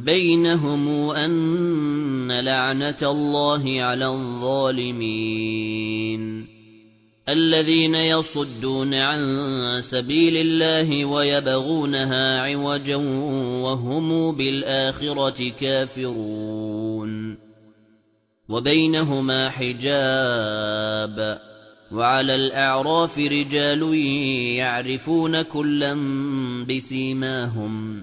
بينهم أن لعنة الله على الظالمين الذين يصدون عن سبيل الله ويبغونها عوجا وهم بالآخرة كافرون وبينهما حجاب وعلى الأعراف رجال يعرفون كلا بسيماهم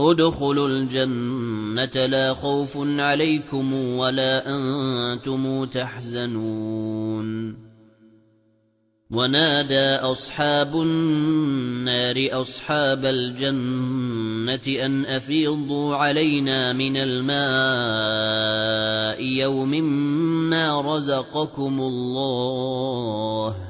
ادخلوا الجنة لا خوف عليكم ولا أنتم تحزنون. ونادى أصحاب النار أصحاب الجنة أن أفيضوا علينا من الماء يوم ما رزقكم الله.